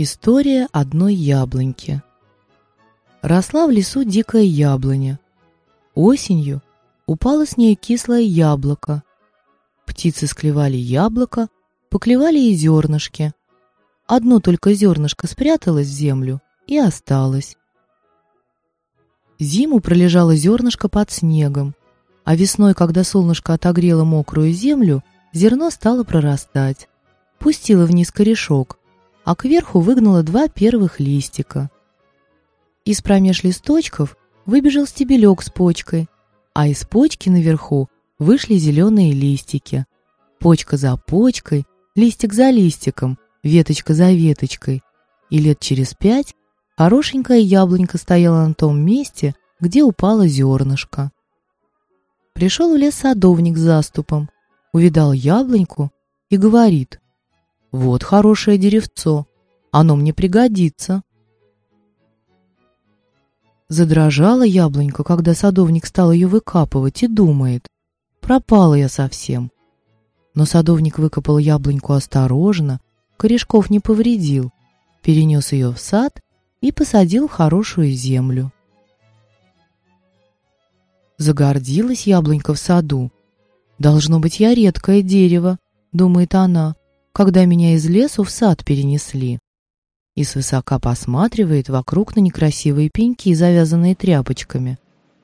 История одной яблоньки. Росла в лесу дикая яблоня. Осенью упало с нее кислое яблоко. Птицы склевали яблоко, поклевали и зернышки. Одно только зернышко спряталось в землю и осталось. Зиму пролежало зернышко под снегом, а весной, когда солнышко отогрело мокрую землю, зерно стало прорастать. Пустило вниз корешок, а кверху выгнала два первых листика. Из промеж листочков выбежал стебелек с почкой, а из почки наверху вышли зеленые листики. Почка за почкой, листик за листиком, веточка за веточкой. И лет через пять хорошенькая яблонька стояла на том месте, где упало зернышко. Пришел в лес садовник с заступом, увидал яблоньку и говорит, вот хорошее деревцо, оно мне пригодится. Задрожала яблонька, когда садовник стал ее выкапывать, и думает, пропала я совсем. Но садовник выкопал яблоньку осторожно, корешков не повредил, перенес ее в сад и посадил в хорошую землю. Загордилась яблонька в саду. «Должно быть, я редкое дерево», — думает она когда меня из лесу в сад перенесли. И свысока посматривает вокруг на некрасивые пеньки, завязанные тряпочками.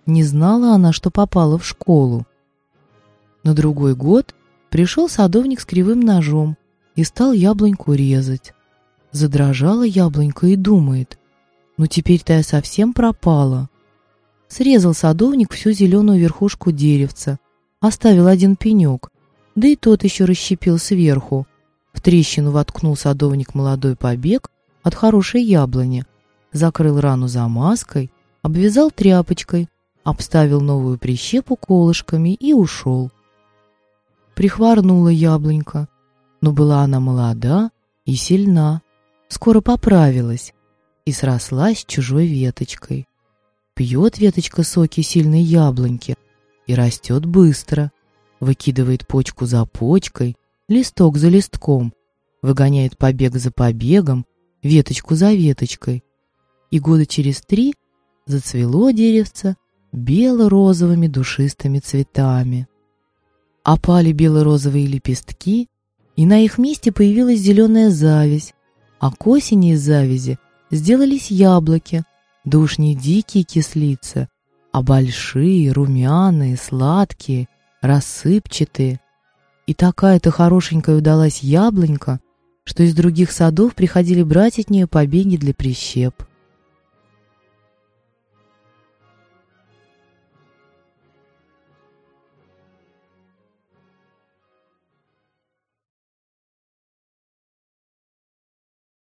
Не знала она, что попала в школу. На другой год пришел садовник с кривым ножом и стал яблоньку резать. Задрожала яблонька и думает, ну теперь-то я совсем пропала. Срезал садовник всю зеленую верхушку деревца, оставил один пенек, да и тот еще расщепил сверху, трещину воткнул садовник молодой побег от хорошей яблони, закрыл рану замазкой, обвязал тряпочкой, обставил новую прищепу колышками и ушел. Прихворнула яблонька, но была она молода и сильна, скоро поправилась и срослась чужой веточкой. Пьет веточка соки сильной яблоньки и растет быстро, выкидывает почку за почкой, листок за листком, выгоняет побег за побегом, веточку за веточкой. И года через три зацвело деревце бело-розовыми душистыми цветами. Опали бело-розовые лепестки, и на их месте появилась зеленая зависть, а к осени из завязи сделались яблоки, да уж не дикие кислицы, а большие, румяные, сладкие, рассыпчатые. И такая-то хорошенькая удалась яблонька, что из других садов приходили брать от нее побеги для прищеп.